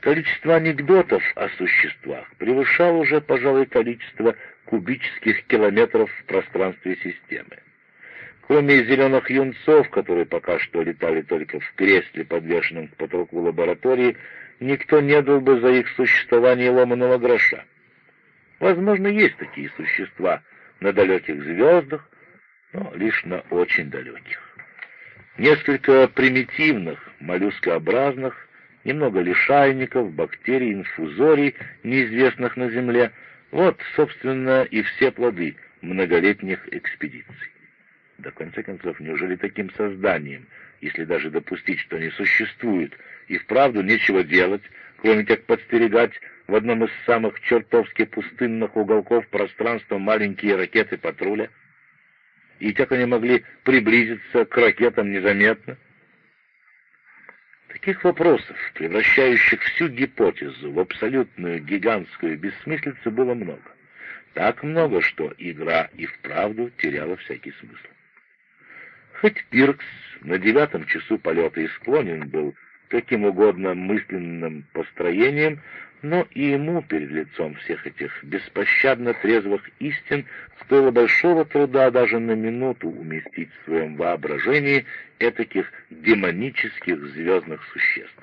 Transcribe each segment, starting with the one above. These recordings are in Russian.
Количество анекдотов о существах превышало уже, пожалуй, количество кубических километров в пространстве системы. Кроме зеленых юнцов, которые пока что летали только в кресле, подвешенном к потолку лаборатории, никто не дал бы за их существование ломаного гроша. Возможно, есть такие существа на далеких звездах, но лишь на очень далеких. Несколько примитивных, моллюскообразных, немного лишайников, бактерий, инфузорий, неизвестных на Земле. Вот, собственно, и все плоды многолетних экспедиций. До конца концов, неужели таким созданием, если даже допустить, что они существуют, и вправду нечего делать, кроме как подстерегать в одном из самых чертовски пустынных уголков пространства маленькие ракеты патруля? И как они могли приблизиться к ракетам незаметно? Таких вопросов, превращающих всю гипотезу в абсолютную гигантскую бессмыслицу, было много. Так много, что игра и вправду теряла всякий смысл. Хоть Пиркс на девятом часу полета и склонен был каким угодно мысленным построением, но и ему перед лицом всех этих беспощадно трезвых истин стоило большого труда даже на минуту уместить в своем воображении этаких демонических звездных существ.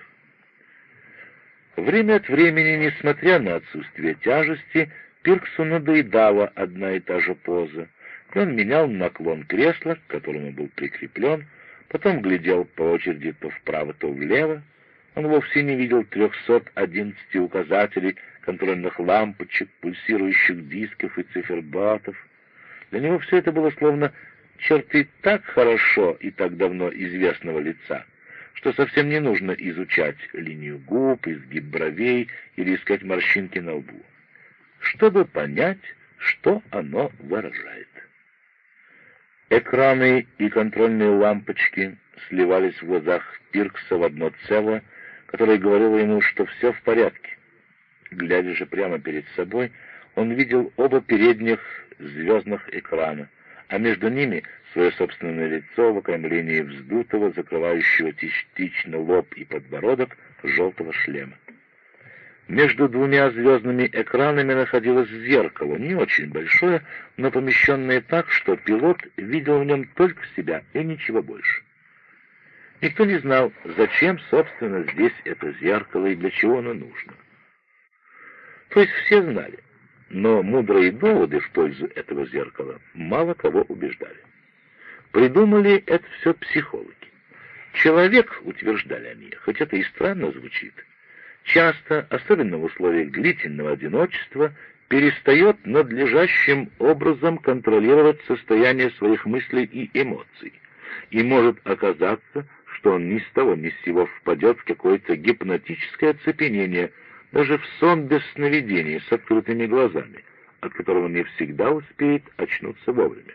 Время от времени, несмотря на отсутствие тяжести, Пирксу надоедала одна и та же поза, он менял наклон кресла, к которому был прикреплен, потом глядел по очереди то вправо, то влево, он вовсе не видел 311 указателей, контрольных лампочек, пульсирующих дисков и циферблатов. Для него все это было словно черты так хорошо и так давно известного лица, что совсем не нужно изучать линию губ, изгиб бровей или искать морщинки на лбу, чтобы понять, что оно выражает. Экраны и контрольные лампочки сливались в глазах Пиркса в одно целое, которая говорила ему, что все в порядке. Глядя же прямо перед собой, он видел оба передних звездных экрана, а между ними свое собственное лицо в окаймлении вздутого, закрывающего частично лоб и подбородок желтого шлема. Между двумя звездными экранами находилось зеркало, не очень большое, но помещенное так, что пилот видел в нем только себя и ничего больше. Никто не знал, зачем, собственно, здесь это зеркало и для чего оно нужно. То есть все знали, но мудрые доводы в пользу этого зеркала мало кого убеждали. Придумали это все психологи. Человек, утверждали они, хоть это и странно звучит, часто, особенно в условиях длительного одиночества, перестает надлежащим образом контролировать состояние своих мыслей и эмоций, и может оказаться, что он ни с того ни с сего впадет в какое-то гипнотическое оцепенение, даже в сон без сновидений с открытыми глазами, от которого не всегда успеет очнуться вовремя.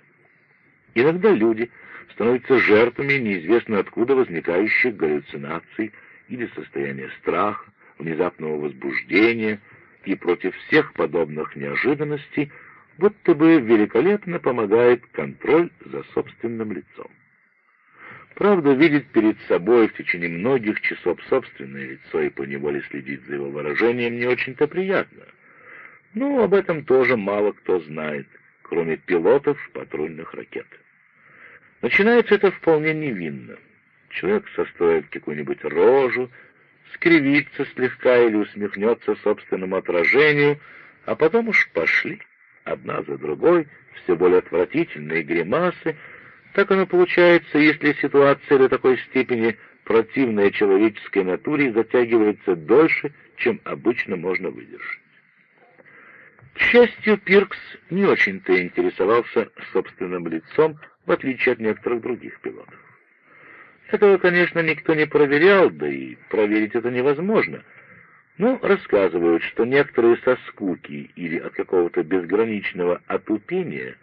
Иногда люди становятся жертвами неизвестно откуда возникающих галлюцинаций или состояния страха, внезапного возбуждения, и против всех подобных неожиданностей будто бы великолепно помогает контроль за собственным лицом. Правда, видеть перед собой в течение многих часов собственное лицо и поневоле следить за его выражением не очень-то приятно. Но об этом тоже мало кто знает, кроме пилотов патрульных ракет. Начинается это вполне невинно. Человек состроит какую-нибудь рожу, скривится слегка или усмехнется собственному отражению, а потом уж пошли, одна за другой, все более отвратительные гримасы, так оно получается, если ситуация до такой степени противная человеческой натуре затягивается дольше, чем обычно можно выдержать. К счастью, Пиркс не очень-то интересовался собственным лицом, в отличие от некоторых других пилотов. Этого, конечно, никто не проверял, да и проверить это невозможно. Но рассказывают, что некоторые со скуки или от какого-то безграничного отупения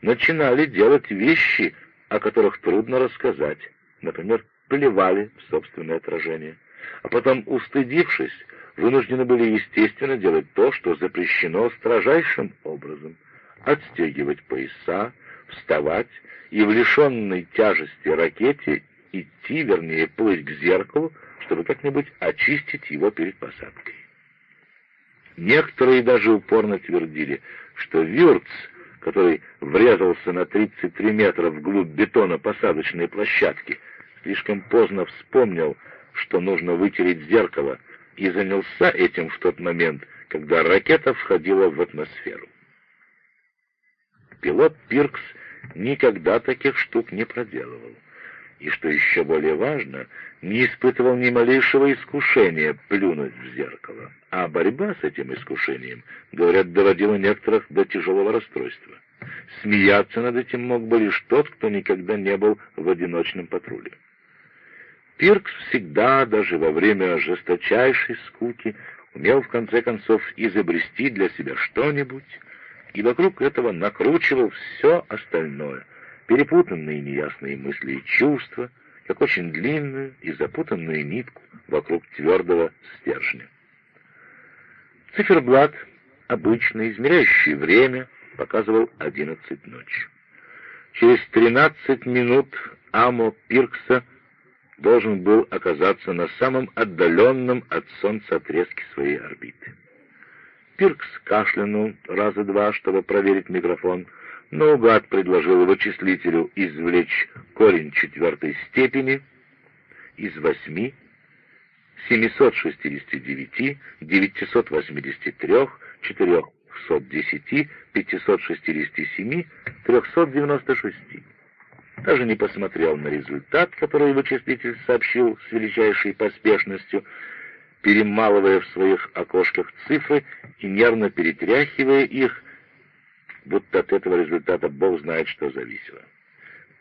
начинали делать вещи, о которых трудно рассказать, например, плевали в собственное отражение, а потом, устыдившись, вынуждены были, естественно, делать то, что запрещено строжайшим образом — отстегивать пояса, вставать и в лишенной тяжести ракете идти, вернее, плыть к зеркалу, чтобы как-нибудь очистить его перед посадкой. Некоторые даже упорно твердили, что Вюрц, который врезался на 33 метра вглубь бетона посадочной площадки, слишком поздно вспомнил, что нужно вытереть зеркало, и занялся этим в тот момент, когда ракета входила в атмосферу. Пилот Пиркс никогда таких штук не проделывал и, что еще более важно, не испытывал ни малейшего искушения плюнуть в зеркало. А борьба с этим искушением, говорят, доводила некоторых до тяжелого расстройства. Смеяться над этим мог бы лишь тот, кто никогда не был в одиночном патруле. Пиркс всегда, даже во время жесточайшей скуки, умел в конце концов изобрести для себя что-нибудь, и вокруг этого накручивал все остальное, перепутанные неясные мысли и чувства, как очень длинную и запутанную нитку вокруг твердого стержня. Циферблат, обычно измеряющий время, показывал одиннадцать ночи. Через тринадцать минут Амо Пиркса должен был оказаться на самом отдаленном от Солнца отрезке своей орбиты. Пиркс кашлянул раза два, чтобы проверить микрофон, Наугад предложил вычислителю извлечь корень четвертой степени из восьми 769, 983, 410, 567, 396. Даже не посмотрел на результат, который вычислитель сообщил с величайшей поспешностью, перемалывая в своих окошках цифры и нервно перетряхивая их, будто от этого результата Бог знает, что зависело.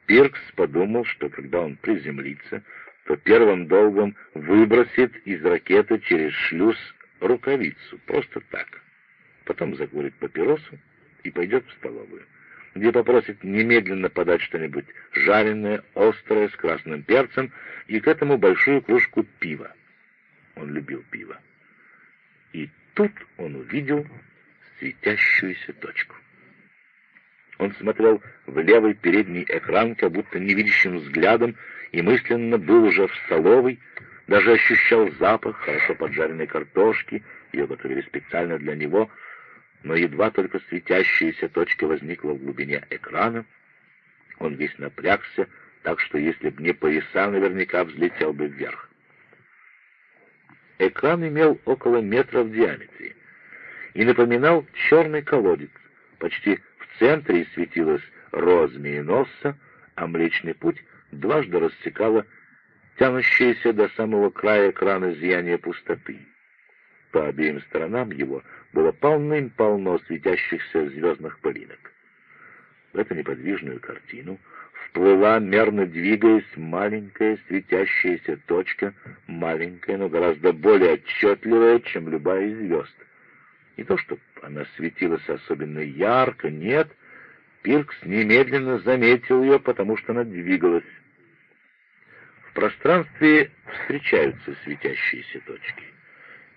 Пиркс подумал, что когда он приземлится, то первым долгом выбросит из ракеты через шлюз рукавицу, просто так. Потом закурит папиросу и пойдет в столовую, где попросит немедленно подать что-нибудь жареное, острое, с красным перцем, и к этому большую кружку пива. Он любил пиво. И тут он увидел светящуюся точку. Он смотрел в левый передний экран, как будто невидящим взглядом, и мысленно был уже в столовой, даже ощущал запах хорошо поджаренной картошки, ее готовили специально для него, но едва только светящаяся точка возникла в глубине экрана, он весь напрягся, так что если б не пояса, наверняка взлетел бы вверх. Экран имел около метра в диаметре и напоминал черный колодец, почти центре светилась роза носа, а Млечный Путь дважды рассекала тянущееся до самого края экрана зияние пустоты. По обеим сторонам его было полным-полно светящихся звездных пылинок. В эту неподвижную картину вплыла, мерно двигаясь, маленькая светящаяся точка, маленькая, но гораздо более отчетливая, чем любая из звезд. Не то, чтобы она светилась особенно ярко, нет. Пиркс немедленно заметил ее, потому что она двигалась. В пространстве встречаются светящиеся точки.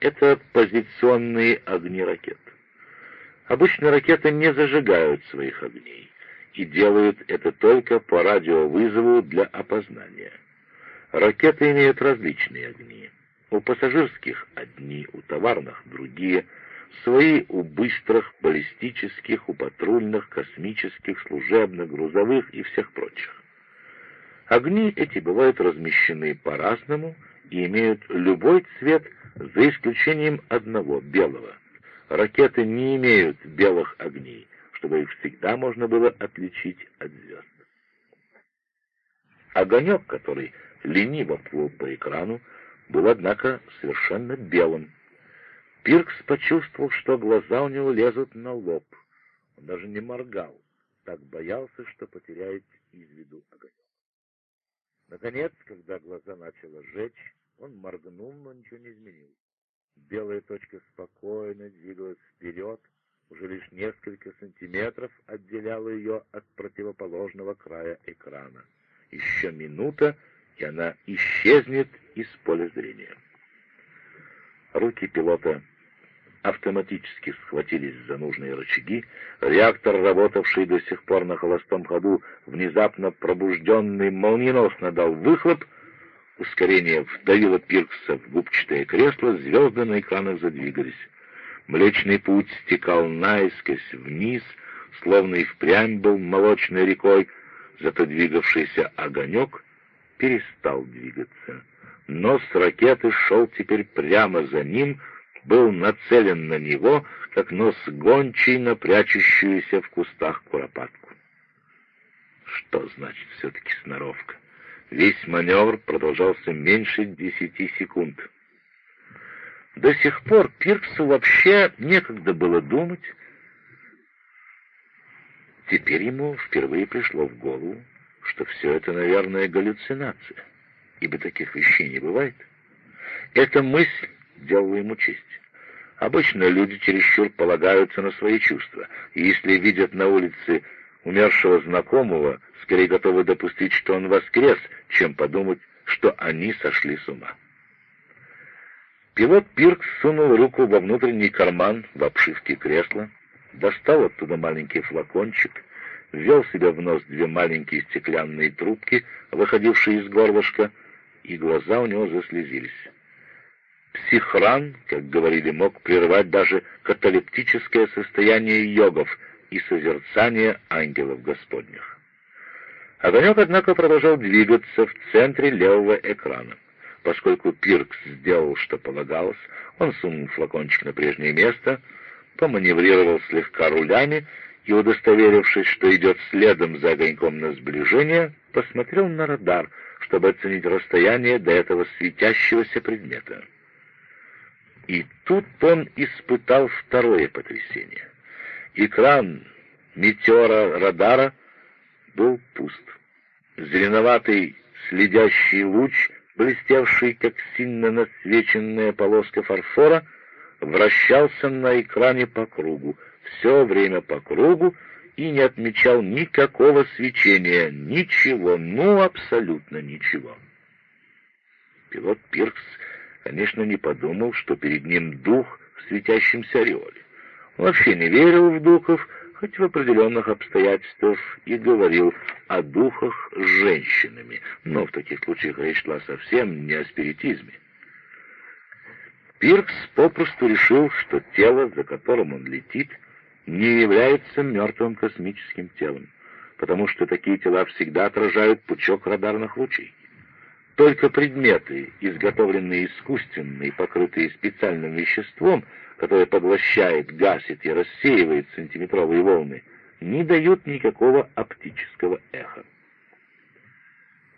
Это позиционные огни ракет. Обычно ракеты не зажигают своих огней и делают это только по радиовызову для опознания. Ракеты имеют различные огни. У пассажирских одни, у товарных другие – Свои у быстрых, баллистических, у патрульных, космических, служебных, грузовых и всех прочих. Огни эти бывают размещены по-разному и имеют любой цвет, за исключением одного, белого. Ракеты не имеют белых огней, чтобы их всегда можно было отличить от звезд. Огонек, который лениво плыл по экрану, был, однако, совершенно белым, Пиркс почувствовал, что глаза у него лезут на лоб. Он даже не моргал, так боялся, что потеряет из виду огонек. Наконец, когда глаза начало жечь, он моргнул, но ничего не изменилось. Белая точка спокойно двигалась вперед, уже лишь несколько сантиметров отделяла ее от противоположного края экрана. Еще минута, и она исчезнет из поля зрения. Руки пилота автоматически схватились за нужные рычаги, реактор, работавший до сих пор на холостом ходу, внезапно пробужденный, молниеносно дал выхлоп, ускорение вдавило Пиркса в губчатое кресло, звезды на экранах задвигались. Млечный путь стекал наискось вниз, словно и впрямь был молочной рекой, зато двигавшийся огонек перестал двигаться. Нос ракеты шел теперь прямо за ним, был нацелен на него, как нос гончий на прячущуюся в кустах куропатку. Что значит все-таки сноровка? Весь маневр продолжался меньше десяти секунд. До сих пор Пирксу вообще некогда было думать. Теперь ему впервые пришло в голову, что все это, наверное, галлюцинация, ибо таких вещей не бывает. Эта мысль делала ему честь. Обычно люди чересчур полагаются на свои чувства, и если видят на улице умершего знакомого, скорее готовы допустить, что он воскрес, чем подумать, что они сошли с ума. Пилот Пиркс сунул руку во внутренний карман в обшивке кресла, достал оттуда маленький флакончик, ввел себе в нос две маленькие стеклянные трубки, выходившие из горлышка, и глаза у него заслезились. Психран, как говорили, мог прервать даже каталептическое состояние йогов и созерцание ангелов Господних. Огонек, однако, продолжал двигаться в центре левого экрана. Поскольку Пиркс сделал, что полагалось, он сунул флакончик на прежнее место, поманеврировал слегка рулями и, удостоверившись, что идет следом за огоньком на сближение, посмотрел на радар, чтобы оценить расстояние до этого светящегося предмета. И тут он испытал второе потрясение. Экран метеора радара был пуст. Зеленоватый следящий луч, блестевший, как сильно насвеченная полоска фарфора, вращался на экране по кругу, все время по кругу, и не отмечал никакого свечения, ничего, ну, абсолютно ничего. Пилот Пиркс конечно, не подумал, что перед ним дух в светящемся ореоле. Он вообще не верил в духов, хоть в определенных обстоятельствах и говорил о духах с женщинами, но в таких случаях речь шла совсем не о спиритизме. Пиркс попросту решил, что тело, за которым он летит, не является мертвым космическим телом, потому что такие тела всегда отражают пучок радарных лучей. Только предметы, изготовленные искусственно и покрытые специальным веществом, которое поглощает, гасит и рассеивает сантиметровые волны, не дают никакого оптического эха.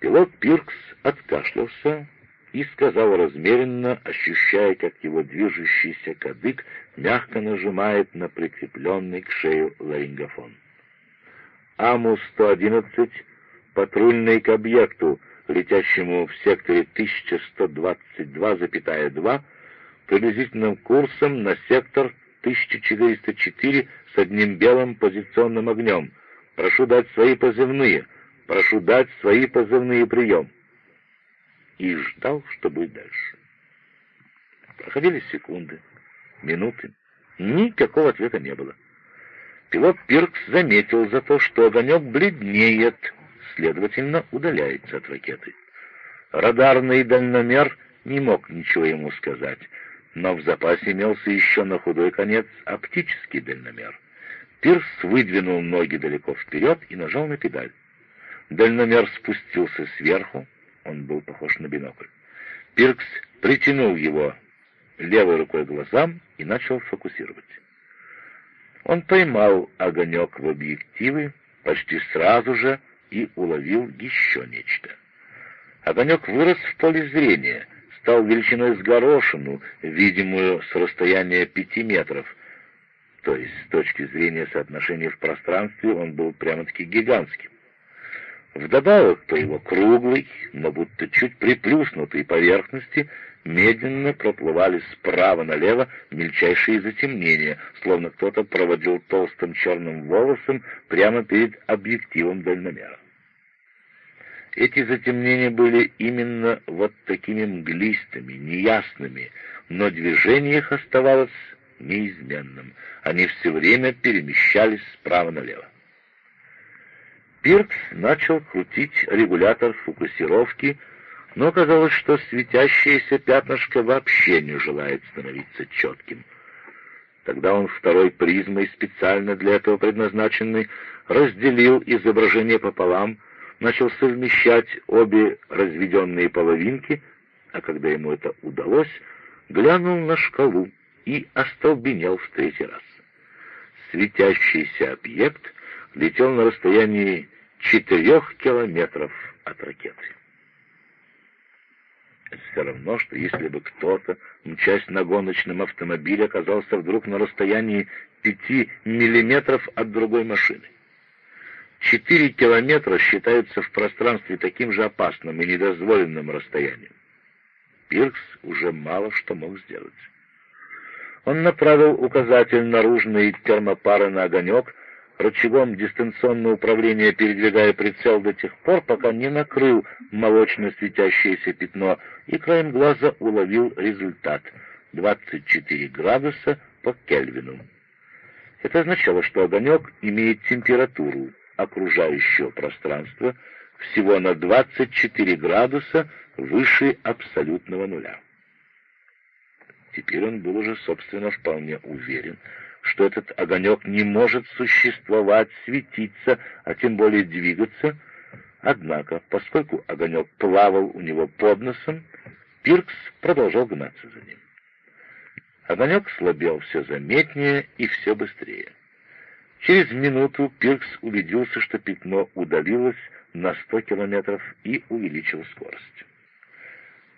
Пилот Пиркс откашлялся и сказал размеренно, ощущая, как его движущийся кадык мягко нажимает на прикрепленный к шею ларингофон. АМУ-111, патрульный к объекту, летящему в секторе 1122,2 приблизительным курсом на сектор 1404 с одним белым позиционным огнем. Прошу дать свои позывные. Прошу дать свои позывные прием. И ждал, что будет дальше. Проходили секунды, минуты. Никакого ответа не было. Пилот Пиркс заметил за то, что огонек бледнеет, следовательно, удаляется от ракеты. Радарный дальномер не мог ничего ему сказать, но в запасе имелся еще на худой конец оптический дальномер. Пирс выдвинул ноги далеко вперед и нажал на педаль. Дальномер спустился сверху, он был похож на бинокль. Пиркс притянул его левой рукой к глазам и начал фокусировать. Он поймал огонек в объективы почти сразу же, и уловил еще нечто. Огонек вырос в поле зрения, стал величиной с горошину, видимую с расстояния пяти метров. То есть, с точки зрения соотношения в пространстве, он был прямо-таки гигантским. Вдобавок по его круглой, но будто чуть приплюснутой поверхности медленно проплывали справа налево мельчайшие затемнения, словно кто-то проводил толстым черным волосом прямо перед объективом дальномера. Эти затемнения были именно вот такими мглистыми, неясными, но движение их оставалось неизменным. Они все время перемещались справа налево. Пиркс начал крутить регулятор фокусировки, но оказалось, что светящееся пятнышко вообще не желает становиться четким. Тогда он второй призмой, специально для этого предназначенной, разделил изображение пополам, начал совмещать обе разведенные половинки, а когда ему это удалось, глянул на шкалу и остолбенел в третий раз. Светящийся объект летел на расстоянии четырех километров от ракеты. Это все равно, что если бы кто-то, мчась на гоночном автомобиле, оказался вдруг на расстоянии пяти миллиметров от другой машины. Четыре километра считаются в пространстве таким же опасным и недозволенным расстоянием. Пиркс уже мало что мог сделать. Он направил указатель наружной термопары на огонек, рычагом дистанционного управления передвигая прицел до тех пор, пока не накрыл молочно светящееся пятно, и краем глаза уловил результат — 24 градуса по Кельвину. Это означало, что огонек имеет температуру окружающего пространства всего на 24 градуса выше абсолютного нуля. Теперь он был уже, собственно, вполне уверен, что этот огонек не может существовать, светиться, а тем более двигаться. Однако, поскольку огонек плавал у него под носом, Пиркс продолжал гнаться за ним. Огонек слабел все заметнее и все быстрее. Через минуту Пиркс убедился, что пятно удалилось на 100 километров и увеличил скорость.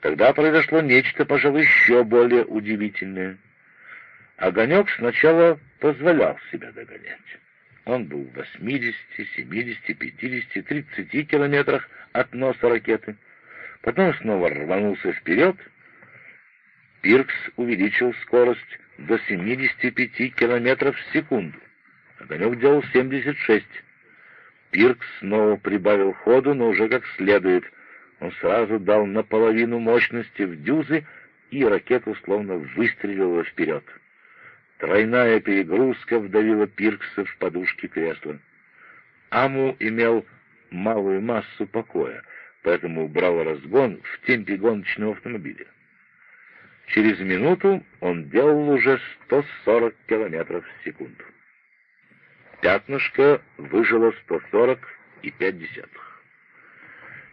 Тогда произошло нечто, пожалуй, еще более удивительное — Огонек сначала позволял себя догонять. Он был в 80, 70, 50, 30 километрах от носа ракеты. Потом снова рванулся вперед. Пиркс увеличил скорость до 75 километров в секунду. Огонек делал 76. Пиркс снова прибавил ходу, но уже как следует. Он сразу дал наполовину мощности в дюзы, и ракета словно выстрелила вперед. Тройная перегрузка вдавила Пиркса в подушки кресла. Аму имел малую массу покоя, поэтому брал разгон в темпе гоночного автомобиля. Через минуту он делал уже 140 километров в секунду. Пятнышко выжило 140,5 десятых.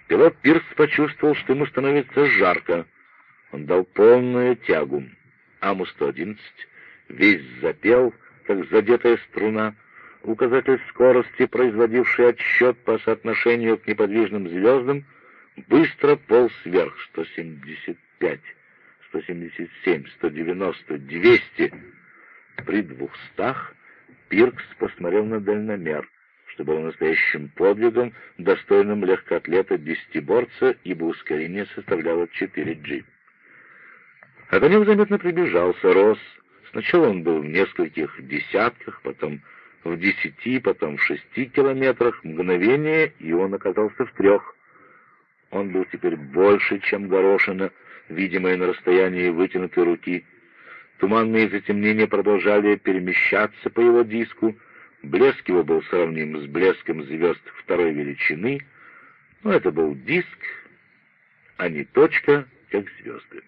Пилот Пирс почувствовал, что ему становится жарко. Он дал полную тягу. Аму-111 весь запел, как задетая струна, указатель скорости, производивший отсчет по соотношению к неподвижным звездам, быстро полз вверх 175, 177, 190, 200. При двухстах Пиркс посмотрел на дальномер, что был настоящим подвигом, достойным легкоатлета-десятиборца, ибо ускорение составляло 4G. Огонек заметно приближался, рос, Сначала он был в нескольких десятках, потом в десяти, потом в шести километрах. Мгновение, и он оказался в трех. Он был теперь больше, чем горошина, видимая на расстоянии вытянутой руки. Туманные затемнения продолжали перемещаться по его диску. Блеск его был сравним с блеском звезд второй величины, но это был диск, а не точка, как звезды.